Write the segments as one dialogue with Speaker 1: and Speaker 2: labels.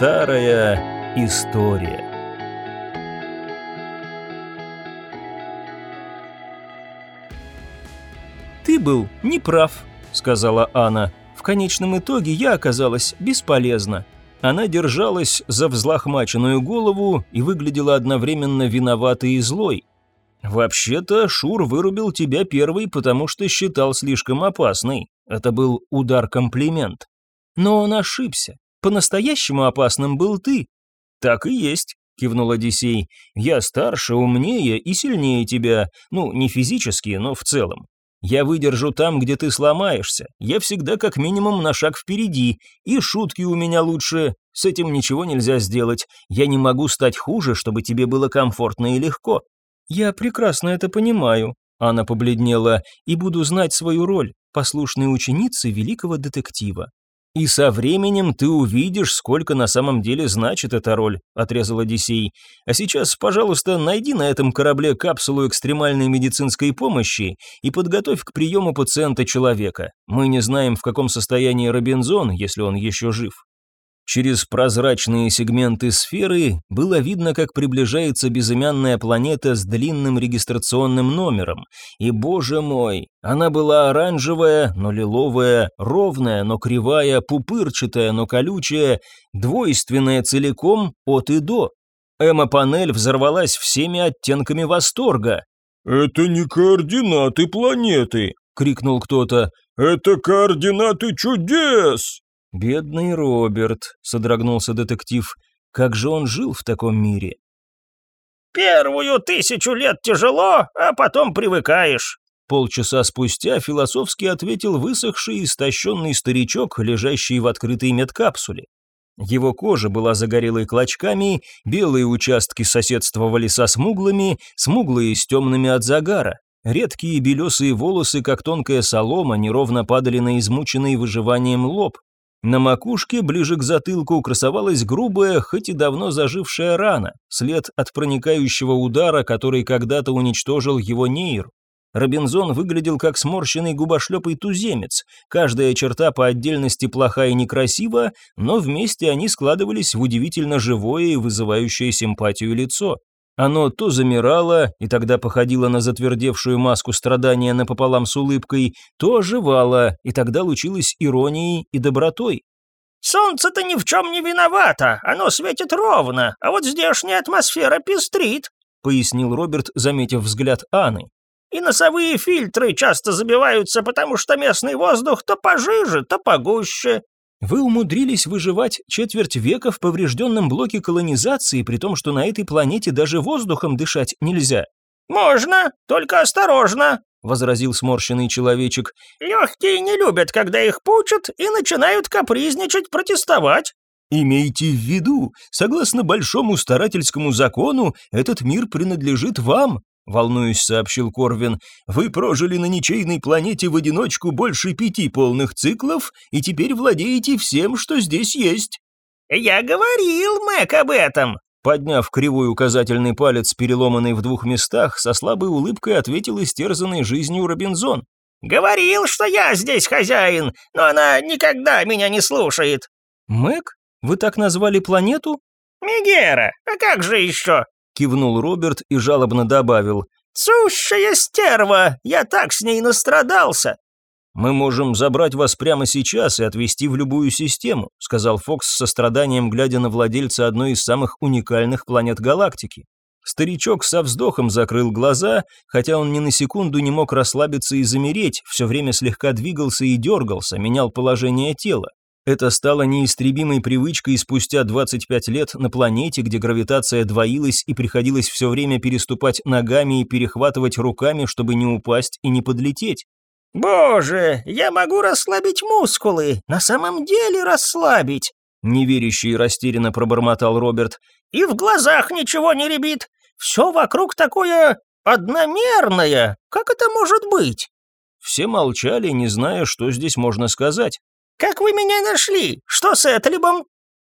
Speaker 1: старая история. «Ты был неправ», — сказала Анна. «В конечном итоге я оказалась бесполезна». Она держалась за взлохмаченную голову и выглядела одновременно виноватой и злой. «Вообще-то Шур вырубил тебя первый, потому что считал слишком опасной. Это был удар-комплимент. Но он ошибся. По-настоящему опасным был ты». «Так и есть», — кивнул Одиссей. «Я старше, умнее и сильнее тебя. Ну, не физически, но в целом. Я выдержу там, где ты сломаешься. Я всегда как минимум на шаг впереди. И шутки у меня лучше. С этим ничего нельзя сделать. Я не могу стать хуже, чтобы тебе было комфортно и легко. Я прекрасно это понимаю. Она побледнела. И буду знать свою роль. Послушной ученицы великого детектива. «И со временем ты увидишь, сколько на самом деле значит эта роль», — отрезал Одиссей. «А сейчас, пожалуйста, найди на этом корабле капсулу экстремальной медицинской помощи и подготовь к приему пациента человека. Мы не знаем, в каком состоянии Робинзон, если он еще жив». Через прозрачные сегменты сферы было видно, как приближается безымянная планета с длинным регистрационным номером. И, боже мой, она была оранжевая, но лиловая, ровная, но кривая, пупырчатая, но колючая, двойственная целиком от и до. Эмо-панель взорвалась всеми оттенками восторга.
Speaker 2: «Это не координаты планеты!» — крикнул кто-то. «Это координаты чудес!»
Speaker 1: «Бедный Роберт», — содрогнулся детектив, — «как же он жил в таком мире?»
Speaker 3: «Первую тысячу лет тяжело, а потом привыкаешь»,
Speaker 1: Полчаса спустя философски ответил высохший и истощенный старичок, лежащий в открытой медкапсуле. Его кожа была загорелой клочками, белые участки соседствовали со смуглыми, смуглые с темными от загара. Редкие белесые волосы, как тонкая солома, неровно падали на измученный выживанием лоб. На макушке, ближе к затылку, красовалась грубая, хоть и давно зажившая рана, след от проникающего удара, который когда-то уничтожил его нейр. Робинзон выглядел как сморщенный губошлепый туземец, каждая черта по отдельности плоха и некрасива, но вместе они складывались в удивительно живое и вызывающее симпатию лицо. Оно то замирало, и тогда походило на затвердевшую маску страдания напополам с улыбкой, то оживало, и тогда лучилось иронией и добротой.
Speaker 3: «Солнце-то ни в чем не виновато, оно светит ровно, а вот здешняя атмосфера пестрит»,
Speaker 1: пояснил Роберт, заметив взгляд Анны.
Speaker 3: «И носовые фильтры часто забиваются, потому что местный воздух то пожиже, то погуще.
Speaker 1: Вы умудрились выживать четверть века в поврежденном блоке колонизации, при том, что на этой планете даже воздухом дышать нельзя.
Speaker 3: «Можно, только осторожно», — возразил
Speaker 1: сморщенный человечек.
Speaker 3: «Легкие не любят, когда их пучат и начинают капризничать, протестовать».
Speaker 1: «Имейте в виду, согласно большому старательскому закону, этот мир принадлежит вам, волнуюсь, сообщил Корвин, вы прожили на ничейной планете в одиночку больше пяти полных циклов и теперь владеете всем, что здесь есть.
Speaker 3: Я говорил, Мэг, об этом.
Speaker 1: Подняв кривой указательный палец, переломанный в двух местах, со слабой улыбкой ответил истерзанный жизнью Робинзон.
Speaker 3: «Говорил, что я здесь хозяин, но она никогда меня не слушает».
Speaker 1: «Мэг? Вы так назвали планету?»
Speaker 3: «Мегера, а как же еще?
Speaker 1: Кивнул Роберт и жалобно добавил.
Speaker 3: «Сущая стерва! Я так с ней настрадался!»
Speaker 1: «Мы можем забрать вас прямо сейчас и отвезти в любую систему», сказал Фокс с состраданием, глядя на владельца одной из самых уникальных планет галактики. Старичок со вздохом закрыл глаза, хотя он ни на секунду не мог расслабиться и замереть, все время слегка двигался и дергался, менял положение тела. Это стало неистребимой привычкой спустя 25 лет на планете, где гравитация двоилась и приходилось все время переступать ногами и перехватывать руками, чтобы не упасть и не подлететь.
Speaker 3: «Боже, я могу расслабить мускулы, на самом деле расслабить!»
Speaker 1: Неверящий растерянно пробормотал Роберт.
Speaker 3: «И в глазах ничего не ребит. Все вокруг такое одномерное. Как это может быть?»
Speaker 1: Все молчали, не зная, что здесь можно сказать.
Speaker 3: «Как вы меня нашли? Что с Этлибом?»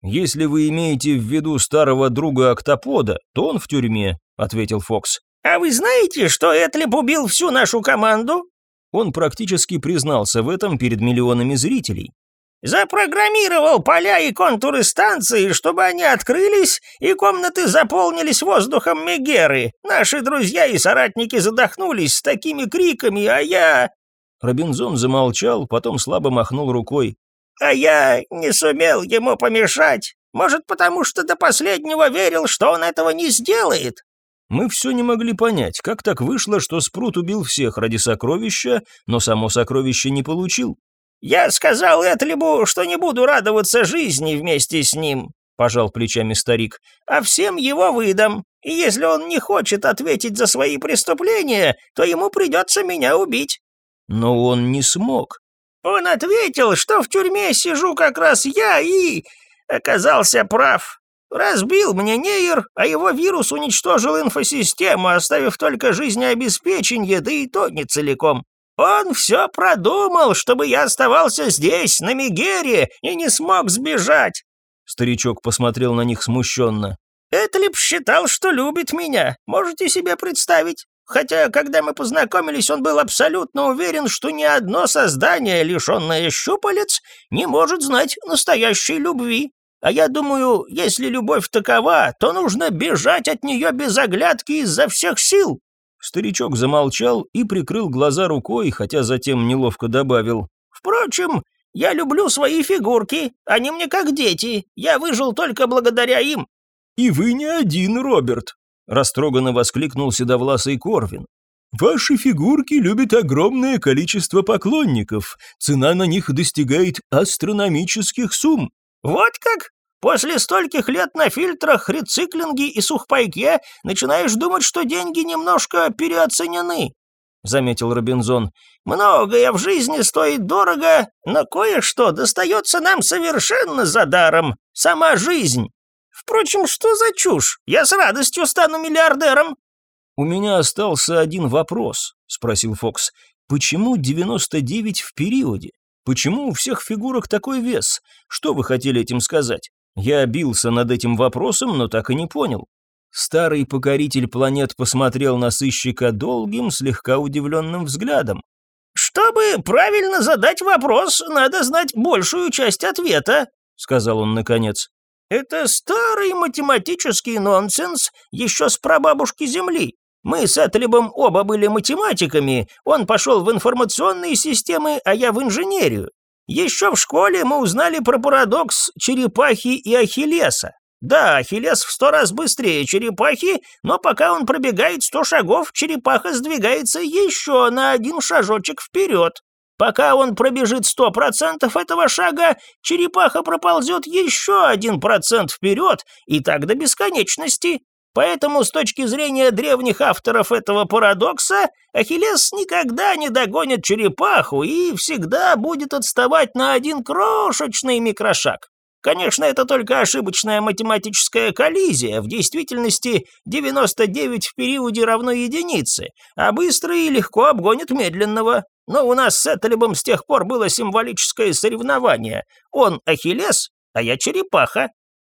Speaker 1: «Если вы имеете в виду старого друга Октопода, то он в тюрьме», — ответил Фокс.
Speaker 3: «А вы знаете, что Этлиб убил всю нашу команду?»
Speaker 1: Он практически признался в этом перед миллионами зрителей.
Speaker 3: Запрограммировал поля и контуры станции, чтобы они открылись и комнаты заполнились воздухом Мегеры. Наши друзья и соратники задохнулись с такими криками, а я...»
Speaker 1: Робинзон замолчал, потом слабо махнул рукой.
Speaker 3: «А я не сумел ему помешать. Может, потому что до последнего верил, что он этого не сделает?»
Speaker 1: Мы все не могли понять, как так вышло, что Спрут убил всех ради сокровища, но само сокровище не получил.
Speaker 3: «Я сказал Этлибу, что не буду радоваться жизни вместе с ним», — пожал плечами старик, «а всем его выдам. И если он не хочет ответить за свои преступления, то ему придется меня убить».
Speaker 1: Но он не смог.
Speaker 3: Он ответил, что в тюрьме сижу как раз я и... оказался прав. Разбил мне нейр, а его вирус уничтожил инфосистему, оставив только жизнеобеспечение, да и то не целиком. Он все продумал, чтобы я оставался здесь, на Мегере, и не смог сбежать.
Speaker 1: Старичок посмотрел на них смущенно.
Speaker 3: Этлип считал, что любит меня, можете себе представить. Хотя, когда мы познакомились, он был абсолютно уверен, что ни одно создание, лишенное щупалец, не может знать настоящей любви. А я думаю, если любовь такова, то нужно бежать от нее без оглядки изо всех сил.
Speaker 1: Старичок замолчал и прикрыл глаза рукой, хотя затем неловко добавил.
Speaker 3: «Впрочем, я люблю свои фигурки, они мне как дети, я выжил только благодаря им».
Speaker 2: «И вы не один, Роберт», – растроганно воскликнул седовласый Корвин. «Ваши фигурки любят огромное количество поклонников, цена на них достигает астрономических сумм».
Speaker 3: «Вот как? После стольких лет на фильтрах, рециклинге и сухпайке начинаешь думать, что деньги немножко переоценены», — заметил Робинзон. «Многое в жизни стоит дорого, но кое-что достается нам совершенно за даром. Сама жизнь. Впрочем, что за чушь? Я с радостью стану миллиардером».
Speaker 1: «У меня остался один вопрос», — спросил Фокс. «Почему 99 в периоде? Почему у всех фигурок такой вес? Что вы хотели этим сказать?» Я бился над этим вопросом, но так и не понял. Старый покоритель планет посмотрел на сыщика долгим, слегка удивленным взглядом.
Speaker 3: «Чтобы правильно задать вопрос, надо знать большую часть ответа», — сказал он наконец. «Это старый математический нонсенс еще с прабабушки Земли. Мы с Этлибом оба были математиками, он пошел в информационные системы, а я в инженерию. Еще в школе мы узнали про парадокс черепахи и Ахиллеса. Да, Ахиллес в сто раз быстрее черепахи, но пока он пробегает сто шагов, черепаха сдвигается еще на один шажочек вперед. Пока он пробежит сто процентов этого шага, черепаха проползет еще один процент вперед, и так до бесконечности. Поэтому с точки зрения древних авторов этого парадокса, Ахиллес никогда не догонит черепаху и всегда будет отставать на один крошечный микрошаг. Конечно, это только ошибочная математическая коллизия, в действительности 99 в периоде равно единице, а быстрый легко обгонит медленного. Но у нас с Этлебом с тех пор было символическое соревнование. Он Ахиллес, а я черепаха.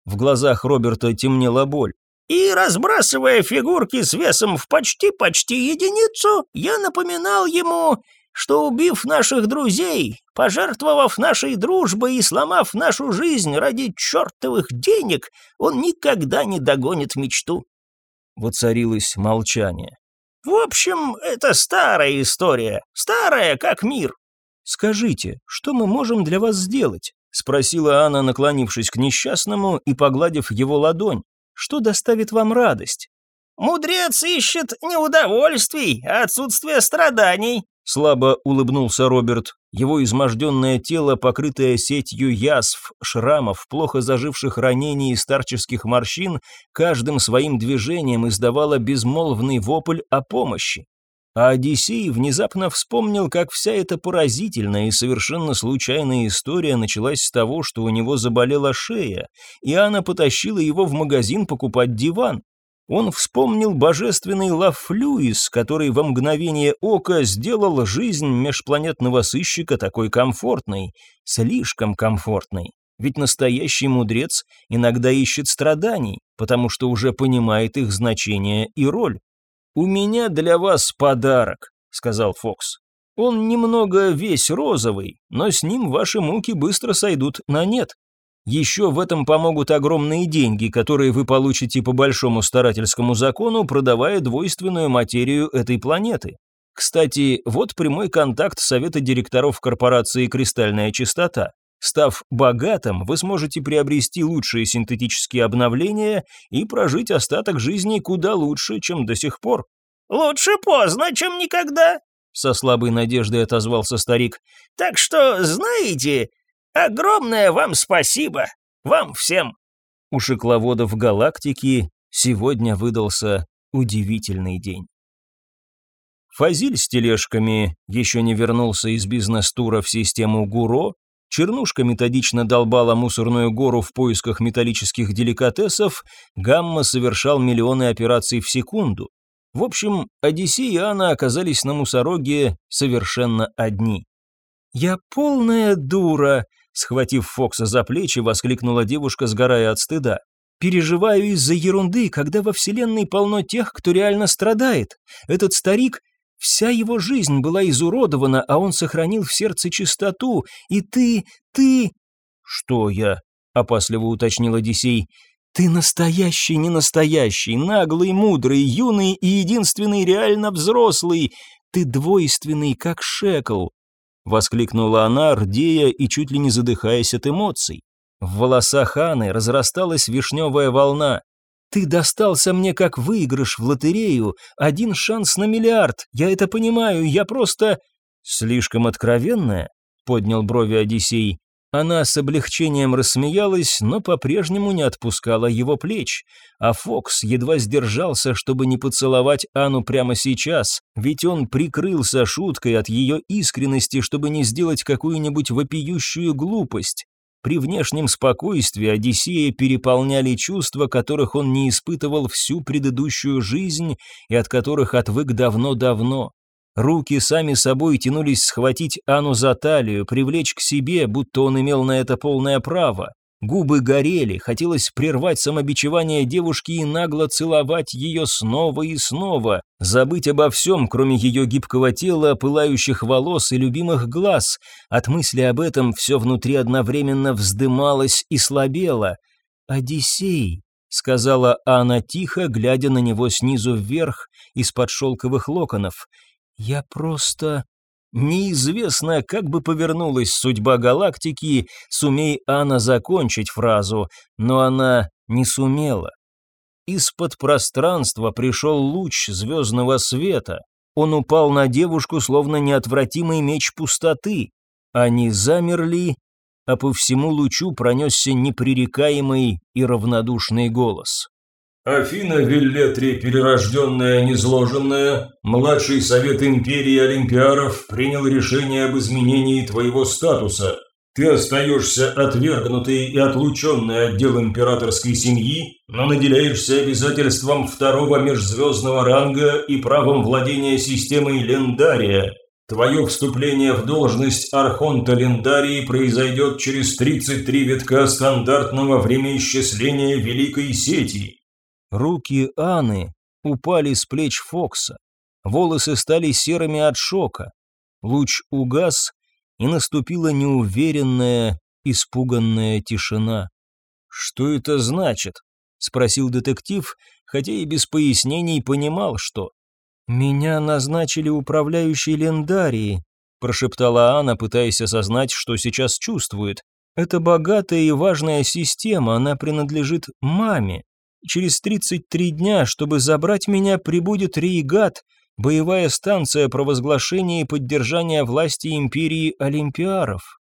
Speaker 1: В глазах Роберта темнела боль.
Speaker 3: И, разбрасывая фигурки с весом в почти-почти единицу, я напоминал ему, что, убив наших друзей, пожертвовав нашей дружбой и сломав нашу жизнь ради чертовых денег, он никогда не догонит мечту.
Speaker 1: Воцарилось молчание.
Speaker 3: В общем, это старая история, старая как мир.
Speaker 1: Скажите, что мы можем для вас сделать? Спросила Анна, наклонившись к несчастному и погладив его ладонь. Что доставит вам радость?
Speaker 3: Мудрец ищет не удовольствий, а отсутствие страданий.
Speaker 1: Слабо улыбнулся Роберт. Его изможденное тело, покрытое сетью язв, шрамов, плохо заживших ранений и старческих морщин, каждым своим движением издавало безмолвный вопль о помощи. А Одиссей внезапно вспомнил, как вся эта поразительная и совершенно случайная история началась с того, что у него заболела шея, и Анна потащила его в магазин покупать диван. Он вспомнил божественный Лафлюис, который во мгновение ока сделал жизнь межпланетного сыщика такой комфортной, слишком комфортной. Ведь настоящий мудрец иногда ищет страданий, потому что уже понимает их значение и роль. «У меня для вас подарок», — сказал Фокс. Он немного весь розовый, но с ним ваши муки быстро сойдут на нет. Еще в этом помогут огромные деньги, которые вы получите по большому старательскому закону, продавая двойственную материю этой планеты. Кстати, вот прямой контакт совета директоров корпорации «Кристальная чистота». Став богатым, вы сможете приобрести лучшие синтетические обновления и прожить остаток жизни куда лучше, чем до сих пор.
Speaker 3: «Лучше поздно, чем никогда», — со слабой надеждой отозвался старик. «Так что, знаете, огромное вам спасибо, вам всем».
Speaker 1: У шекловодов галактики сегодня выдался удивительный день. Фазиль с тележками еще не вернулся из бизнес-тура в систему ГУРО, Чернушка методично долбала мусорную гору в поисках металлических деликатесов, Гамма совершал миллионы операций в секунду. В общем, Одиссей и Анна оказались на мусороге совершенно одни. «Я полная дура!» — схватив Фокса за плечи, воскликнула девушка, сгорая от стыда. «Переживаю из-за ерунды, когда во Вселенной полно тех, кто реально страдает. Этот старик Вся его жизнь была изуродована, а он сохранил в сердце чистоту. И ты, ты...» «Что я?» — опасливо уточнил Одиссей. «Ты настоящий, не настоящий, наглый, мудрый, юный и единственный реально взрослый. Ты двойственный, как шекл!» — воскликнула она, рдея и чуть ли не задыхаясь от эмоций. В волосах Анны разрасталась вишневая волна. Ты достался мне как выигрыш в лотерею, один шанс на миллиард, я это понимаю, я просто...» «Слишком откровенная?» — поднял брови Одиссей. Она с облегчением рассмеялась, но по-прежнему не отпускала его плеч, а Фокс едва сдержался, чтобы не поцеловать Анну прямо сейчас, ведь он прикрылся шуткой от ее искренности, чтобы не сделать какую-нибудь вопиющую глупость. При внешнем спокойствии Одиссея переполняли чувства, которых он не испытывал всю предыдущую жизнь и от которых отвык давно-давно. Руки сами собой тянулись схватить Анну за талию, привлечь к себе, будто он имел на это полное право. Губы горели, хотелось прервать самобичевание девушки и нагло целовать ее снова и снова, забыть обо всем, кроме ее гибкого тела, пылающих волос и любимых глаз. От мысли об этом все внутри одновременно вздымалось и слабело. «Одиссей», — сказала Анна тихо, глядя на него снизу вверх, из-под шелковых локонов, — «я просто...» Неизвестно, как бы повернулась судьба галактики, сумей Анна закончить фразу, но она не сумела. Из-под пространства пришел луч звездного света. Он упал на девушку, словно неотвратимый меч пустоты. Они замерли, а по всему лучу пронесся непререкаемый и равнодушный голос.
Speaker 2: Афина Виллетри, перерожденная незложенная, младший совет империи Олимпиаров принял решение об изменении твоего статуса. Ты остаешься отвергнутой и отлученной от дел императорской семьи, но наделяешься обязательством второго межзвездного ранга и правом владения системой Лендария. Твое вступление в должность Архонта Лендарии произойдет через 33 витка стандартного времяисчисления Великой Сети.
Speaker 1: Руки Анны упали с плеч Фокса. Волосы стали серыми от шока. Луч угас, и наступила неуверенная, испуганная тишина. «Что это значит?» — спросил детектив, хотя и без пояснений понимал, что. «Меня назначили управляющей Лендарии», — прошептала Анна, пытаясь осознать, что сейчас чувствует. «Это богатая и важная система, она принадлежит маме. Через 33 дня, чтобы забрать меня, прибудет Рейгат, боевая станция провозглашения и поддержания власти империи Олимпиаров.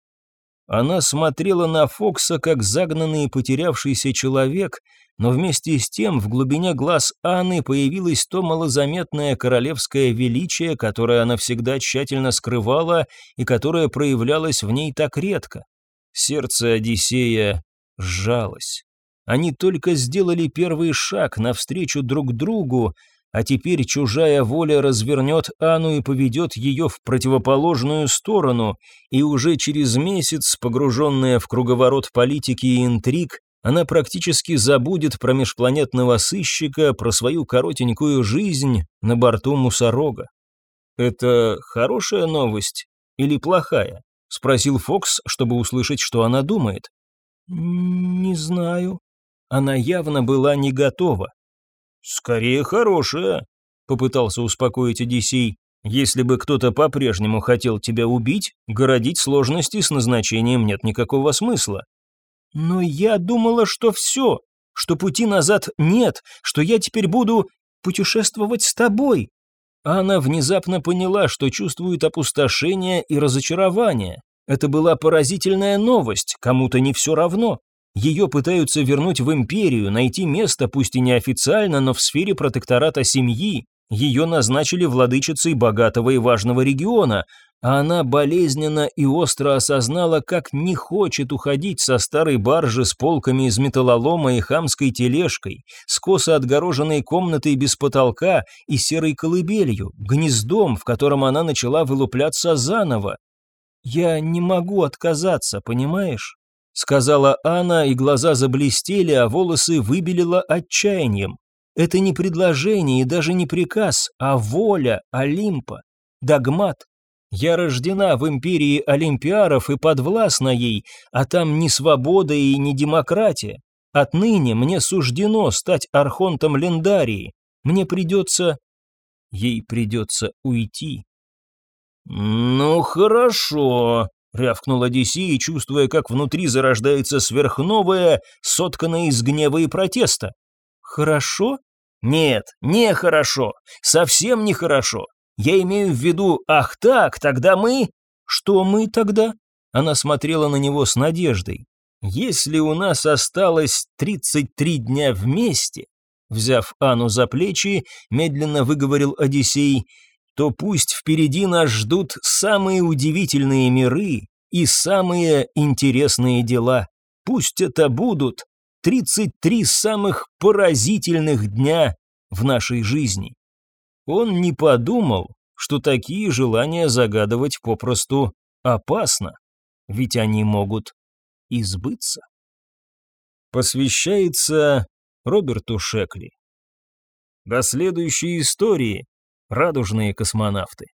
Speaker 1: Она смотрела на Фокса как загнанный и потерявшийся человек, но вместе с тем в глубине глаз Анны появилось то малозаметное королевское величие, которое она всегда тщательно скрывала и которое проявлялось в ней так редко. Сердце Одиссея сжалось. Они только сделали первый шаг навстречу друг другу, а теперь чужая воля развернет Анну и поведет ее в противоположную сторону, и уже через месяц, погруженная в круговорот политики и интриг, она практически забудет про межпланетного сыщика, про свою коротенькую жизнь на борту мусорога. «Это хорошая новость или плохая?» – спросил Фокс, чтобы услышать, что она думает.
Speaker 2: «Не знаю».
Speaker 1: Она явно была не готова.
Speaker 3: «Скорее хорошая», – попытался успокоить Одиссей.
Speaker 1: «Если бы кто-то по-прежнему хотел тебя убить, городить сложности с назначением нет никакого смысла».
Speaker 2: «Но я думала, что все, что пути назад нет, что я теперь буду путешествовать с тобой».
Speaker 1: Она внезапно поняла, что чувствует опустошение и разочарование. Это была поразительная новость, кому-то не все равно. Ее пытаются вернуть в империю, найти место, пусть и неофициально, но в сфере протектората семьи. Ее назначили владычицей богатого и важного региона, а она болезненно и остро осознала, как не хочет уходить со старой баржи с полками из металлолома и хамской тележкой, с косо отгороженной комнатой без потолка и серой колыбелью, гнездом, в котором она начала вылупляться заново. «Я не могу отказаться, понимаешь?» Сказала Анна, и глаза заблестели, а волосы выбелило отчаянием. Это не предложение и даже не приказ, а воля Олимпа, догмат. Я рождена в империи олимпиаров и подвластна ей, а там ни свобода и ни демократия. Отныне мне суждено стать архонтом Лендарии. Мне придется... Ей придется уйти.
Speaker 3: «Ну хорошо», — рявкнул Одиссей, чувствуя, как внутри зарождается сверхновая, сотканная из гнева и протеста.
Speaker 2: «Хорошо?»
Speaker 3: Нет, нехорошо, совсем нехорошо. Я имею в виду, ах так, тогда мы...
Speaker 2: Что мы тогда?
Speaker 1: Она смотрела на него с надеждой. Если у нас осталось 33 дня вместе, взяв Анну за плечи, медленно выговорил Одиссей, то пусть впереди нас ждут самые удивительные миры и самые интересные дела. Пусть это будут 33 самых поразительных дня в нашей жизни. Он не подумал, что такие желания загадывать попросту опасно, ведь они могут избыться. Посвящается Роберту Шекли. До следующей истории, радужные космонавты.